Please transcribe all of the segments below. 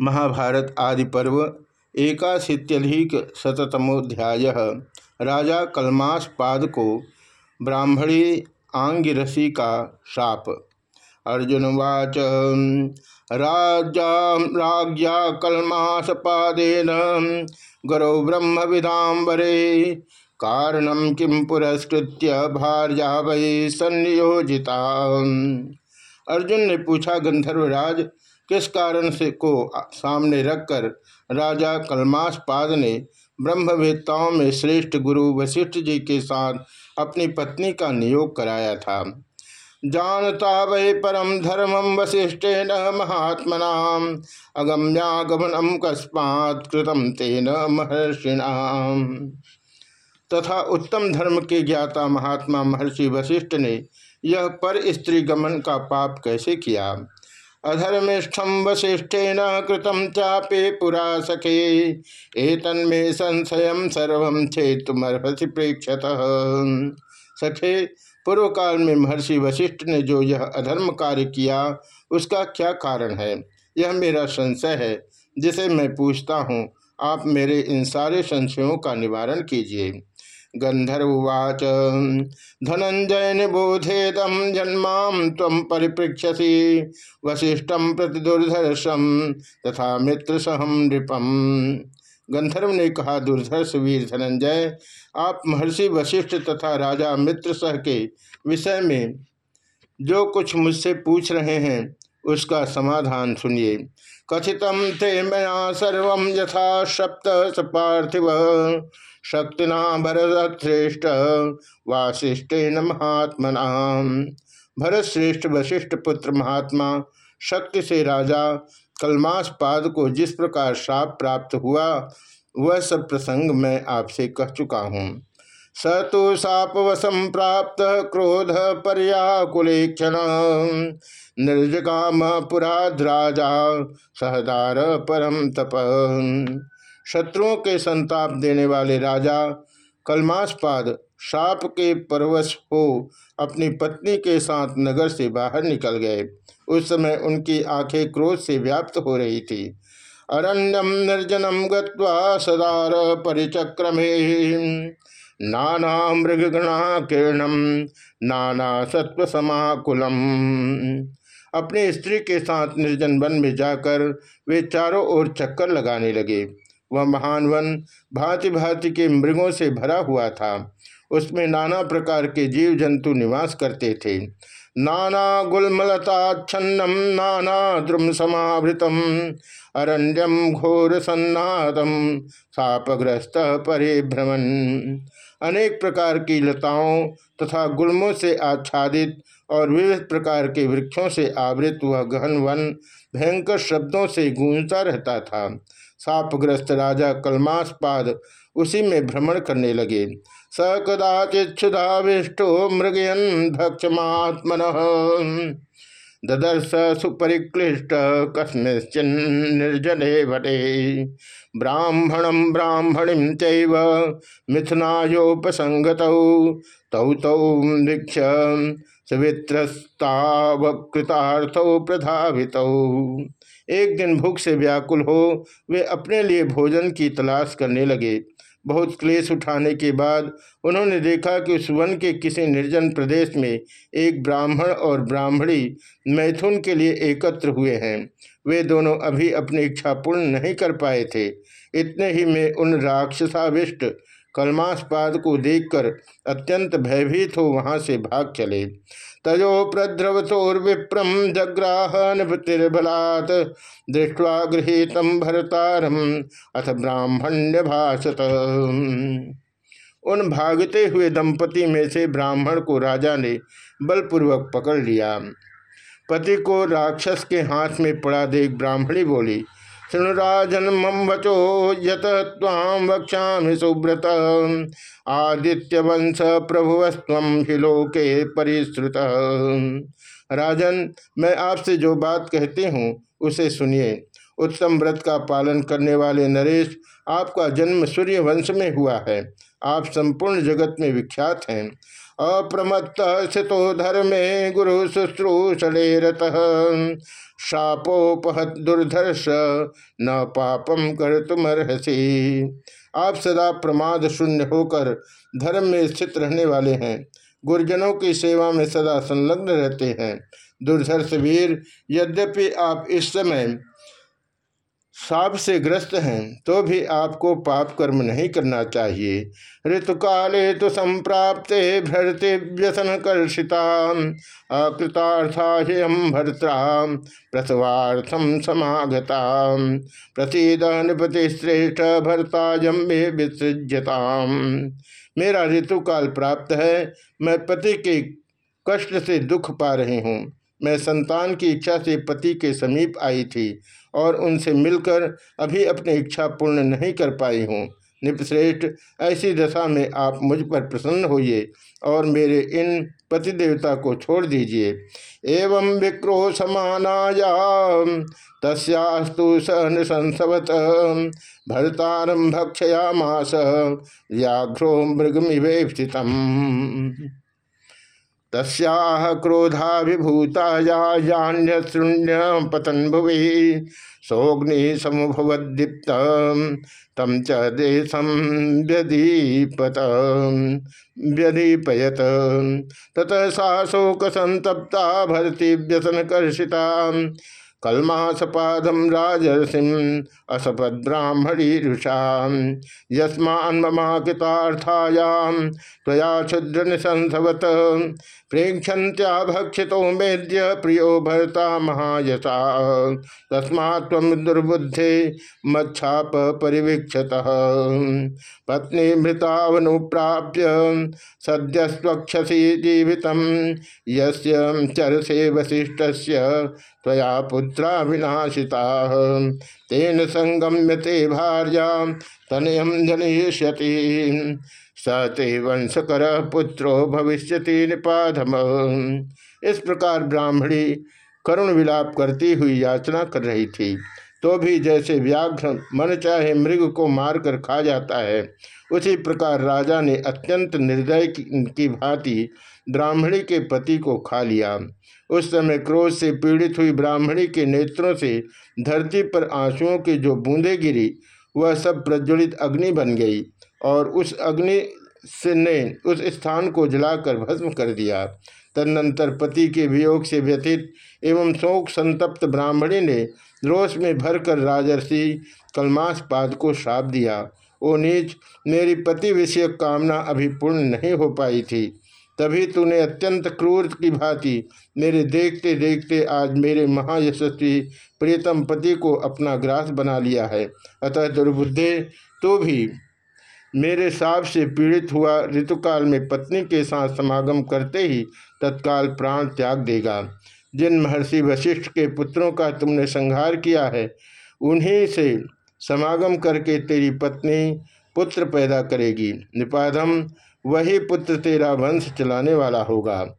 महाभारत आदि पर्व एकाशीत्यधिक शतमोध्याय राजा कलमासपाद को ब्राह्मणी आंगिरसी का शाप। अर्जुनवाच राजा राज्ञा कलमासपादेन गरौ ब्रह्म विदाबरे। कारणम किम पुरस्कृत्य भार्या वै संयोजिता अर्जुन ने पूछा, गंधर्वराज किस कारण से को सामने रखकर राजा कलमासपाद ने ब्रह्मवेत्ताओं में श्रेष्ठ गुरु वशिष्ठ जी के साथ अपनी पत्नी का नियोग कराया था? जानता वै परम धर्मम वशिष्ठेन महात्मना अगम्यागमनम कस्मात् कृतम तेन महर्षिणाम तथा उत्तम धर्म के ज्ञाता महात्मा महर्षि वशिष्ठ ने यह पर स्त्री गमन का पाप कैसे किया? अधर्मिष्ठम वशिष्ठेन कृतम चापे पुरा सखे। एतन्मे संशय सर्व छेतुमर्हसी प्रेक्षत। सखे पूर्व काल में महर्षि वशिष्ठ ने जो यह अधर्म कार्य किया, उसका क्या कारण है? यह मेरा संशय है, जिसे मैं पूछता हूँ। आप मेरे इन सारे संशयों का निवारण कीजिए। गंधर्वाच धनंजय निबोधेदम जन्मा तम परिपृक्षसी वशिष्ठम प्रति दुर्धर्षम तथा मित्र सहम नृपम गंधर्व ने कहा, दुर्धर्ष, वीर धनंजय आप महर्षि वशिष्ठ तथा राजा मित्र सह के विषय में जो कुछ मुझसे पूछ रहे हैं उसका समाधान सुनिए। कथित ते मया सर्व यथा सप्त पार्थिव। शक्तिना भरत श्रेष्ठ वासिष्ठेन महात्मना। भरत श्रेष्ठ वशिष्ठ पुत्र महात्मा, शक्ति से राजा कलमास पाद को जिस प्रकार श्राप प्राप्त हुआ, वह सब प्रसंग मैं आपसे कह चुका हूँ। स तो सापवशम प्राप्त क्रोध पर्याकुलेक्षण। निर्जगाम पुराद्राजा, सहदार परम तप। शत्रुओं के संताप देने वाले राजा, कलमासपाद साप के परवश हो अपनी पत्नी के साथ नगर से बाहर निकल गए। उस समय उनकी आँखें क्रोध से व्याप्त हो रही थी। अरण्यम निर्जनम गदार परिचक्रमे। नाना मृगगणा किरणम नाना सत्व समाकुलम अपने स्त्री के साथ निर्जन वन में जाकर वे चारों ओर चक्कर लगाने लगे। वह महान वन भांति भांति के मृगों से भरा हुआ था। उसमें नाना प्रकार के जीव जंतु निवास करते थे। नाना गुलमलताच्छन्नम नाना द्रुम समावृतम, अरण्यम घोर सन्नादम, सापग्रस्त परिभ्रमण अनेक प्रकार की लताओं तथा गुल्मों से आच्छादित और विविध प्रकार के वृक्षों से आवृत वह गहन वन भयंकर शब्दों से गूंजता रहता था। सापग्रस्त राजा कलमासपाद उसी में भ्रमण करने लगे। स कदाचिक्षुधाविष्टो मृगयन भक्षमात्मन। ददर्श सुपरिक्लिष्ट कस्मिश्चिन निर्जने भटे ब्राह्मणम ब्राह्मणीम चैव मिथुनायोपसंगत। तौ तौ दीक्ष सवित्रस्तावकृतार्थौ प्रधावितौ। एक दिन भूख से व्याकुल हो, वे अपने लिए भोजन की तलाश करने लगे। बहुत क्लेश उठाने के बाद उन्होंने देखा कि उस वन के किसी निर्जन प्रदेश में एक ब्राह्मण और ब्राह्मणी मैथुन के लिए एकत्र हुए हैं। वे दोनों अभी अपनी इच्छा पूर्ण नहीं कर पाए थे। इतने ही में उन राक्षसाविष्ट कलमासपाद को देखकर अत्यंत भयभीत हो वहाँ से भाग चले। तजो प्रद्रवतोर्विप्रम जग्राह निपतिर्बलात् दृष्टवा गृहीत भरतारम अथ ब्राह्मण्य भाषत उन भागते हुए दंपति में से ब्राह्मण को राजा ने बलपूर्वक पकड़ लिया। पति को राक्षस के हाथ में पड़ा देख ब्राह्मणी बोली शृणुराजन मम वचो यत ताम वक्षा सुब्रत आदित्य वंश प्रभुवस्व हिलोके परिश्रुत। राजन, मैं आपसे जो बात कहती हूँ, उसे सुनिए। उत्तम व्रत का पालन करने वाले नरेश, आपका जन्म सूर्य वंश में हुआ है। आप संपूर्ण जगत में विख्यात हैं। अप्रमत्त स्थितो धर्मे गुरु शुश्रूषणे रत। शापोपहत दुर्धर्ष, न पापम कर तुम आप सदा प्रमाद शून्य होकर धर्म में स्थित रहने वाले हैं। गुरुजनों की सेवा में सदा संलग्न रहते हैं। दुर्धर्ष वीर, यद्यपि आप इस समय साप से ग्रस्त हैं तो भी आपको पाप कर्म नहीं करना चाहिए। ऋतुकाले तो संप्राप्ते भ्रति व्यसन कर्षिता अकृतार्था भर्ता प्रसवार्थम समागता नृपति श्रेष्ठ भर्ता जम्बे विसृजता मेरा ऋतुकाल प्राप्त है, मैं पति के कष्ट से दुख पा रही हूँ। मैं संतान की इच्छा से पति के समीप आई थी और उनसे मिलकर अभी अपनी इच्छा पूर्ण नहीं कर पाई हूँ। निपश्रेष्ठ, ऐसी दशा में आप मुझ पर प्रसन्न होइए और मेरे इन पति देवता को छोड़ दीजिए। एवं विक्रोशमानाया तस्तु स संसवत भरतारम भक्षयामास व्याघ्रो मृगमिवे स्थित तस्याह क्रोधाभिभूतायान्य शून्य पतन भुवि। सोग्नि समुभवदीप्त तम च देशम व्यदीपत व्यदीपयत। ततः सा शोक संतप्ता भरती व्यसन कर्षिता कलमासपादम राजर्षिम असपद्ब्राह्मणी ऋषा यस्मान्ममाकृतार्थायां त्वया क्षुद्र निसंसवत प्रेक्षन्त्या भक्षितो मेद्य प्रियो भरता महायसा। तस्मा दुर्बुद्धे मच्छाप परिवीक्षत। पत्नी मृतावनुप्राप्य सद्यस्वक्षसी जीवित। यरसे वशिष्ठ त्वया पुत्रा विनाशिता तेन संगम्य ते भार्या तनयम जनयति स ते वंशकर पुत्रो भविष्य निपाधम। इस प्रकार ब्राह्मणी करुण विलाप करती हुई याचना कर रही थी। तो भी जैसे व्याघ्र मन चाहे मृग को मारकर खा जाता है, उसी प्रकार राजा ने अत्यंत निर्दय की भांति ब्राह्मणी के पति को खा लिया। उस समय क्रोध से पीड़ित हुई ब्राह्मणी के नेत्रों से धरती पर आंसुओं की जो बूंदे गिरी, वह सब प्रज्वलित अग्नि बन गई और उस अग्नि से ने उस स्थान को जलाकर भस्म कर दिया। तदनंतर पति के वियोग से व्यथित एवं शोक संतप्त ब्राह्मणी ने रोष में भरकर राजर्षि कलमास पाद को श्राप दिया। ओ नीच, मेरी पति विषय कामना अभी पूर्ण नहीं हो पाई थी। तभी तूने अत्यंत क्रूर की भांति मेरे देखते देखते आज मेरे महायशस्वी प्रियतम पति को अपना ग्रास बना लिया है। अतः दुर्बुद्धे तो भी मेरे साप से पीड़ित हुआ ऋतुकाल में पत्नी के साथ समागम करते ही तत्काल प्राण त्याग देगा। जिन महर्षि वशिष्ठ के पुत्रों का तुमने संहार किया है, उन्हीं से समागम करके तेरी पत्नी पुत्र पैदा करेगी। निपाधम, वही पुत्र तेरा वंश चलाने वाला होगा।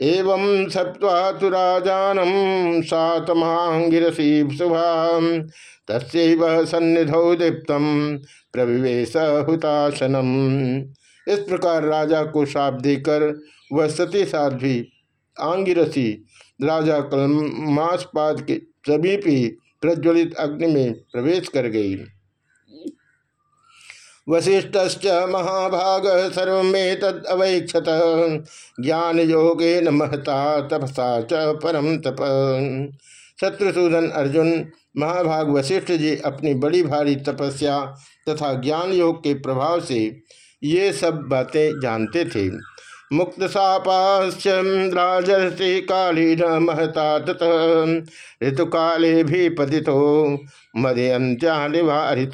एवं सत्वा तो राजानम सातमांगिरसी शुभा तस्व सन्निधौ दीप्तम प्रविवेश हुताशनम इस प्रकार राजा को शाप देकर वह सती साध्वी आंगिरसी, राजा कलमासपाद के समीप ही प्रज्वलित अग्नि में प्रवेश कर गई। वशिष्ठ महाभाग सर्वे तदवैक्षत ज्ञान योगे न महता तपसा च परम तप। शत्रुसूदन अर्जुन, महाभाग वशिष्ठ जी अपनी बड़ी भारी तपस्या तथा ज्ञान योग के प्रभाव से ये सब बातें जानते थे। मुक्त सापाश्चंद्राजर्षि काली न महता ततः ऋतुकाले भी पतितो मदयंत्या निवारित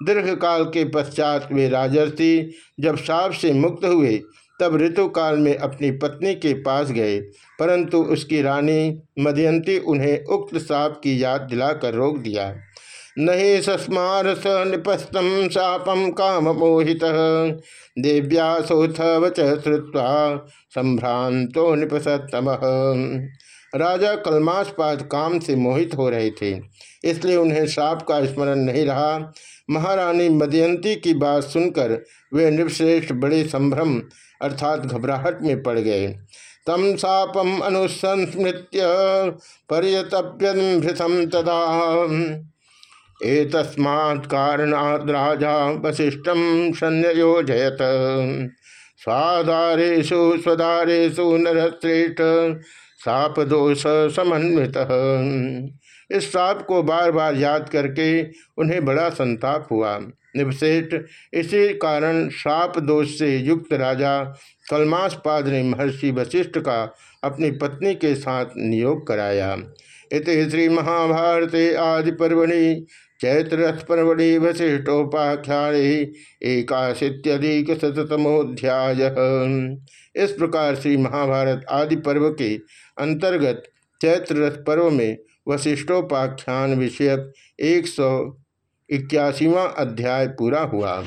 दीर्घ काल के पश्चात वे राजर्षि जब साप से मुक्त हुए, तब ऋतुकाल में अपनी पत्नी के पास गए, परंतु उसकी रानी मदयंती उन्हें उक्त साप की याद दिलाकर रोक दिया। नहीं सस्मार स निपस्तम शापम काम मोहित देव्या सोथ वच श्रुवा संभ्रांतो निपसतम राजा कलमाशपाद काम से मोहित हो रहे थे, इसलिए उन्हें साप का स्मरण नहीं रहा। महारानी मदयंती की बात सुनकर वे नृपश्रेष्ठ बड़े संभ्रम अर्थात घबराहट में पड़ गए। तम सापम अनुसंस्मृत्य पर्यतप्यभृतम तदा। एतस्मात् कारणात् राजा वशिष्ठम संयोजयत स्वादारेशु स्वदारेशु नरश्रेष्ठ साप दोष समन्वित। इस साप को बार बार याद करके उन्हें बड़ा संताप हुआ। निवशेष इसी कारण शाप दोष से युक्त राजा कलमासपाद ने महर्षि वशिष्ठ का अपनी पत्नी के साथ नियोग कराया। इत श्री महाभारते आदि पर्वणि चैत्रथ पर्वणि वशिष्ठोपाख्याणे एकाशीत्यधिक शतमोध्याय इस प्रकार श्री महाभारत आदि पर्व के अंतर्गत चैत्ररथ पर्व में वशिष्ठोपाख्यान विषयक एक सौ इक्यासीवा अध्याय पूरा हुआ।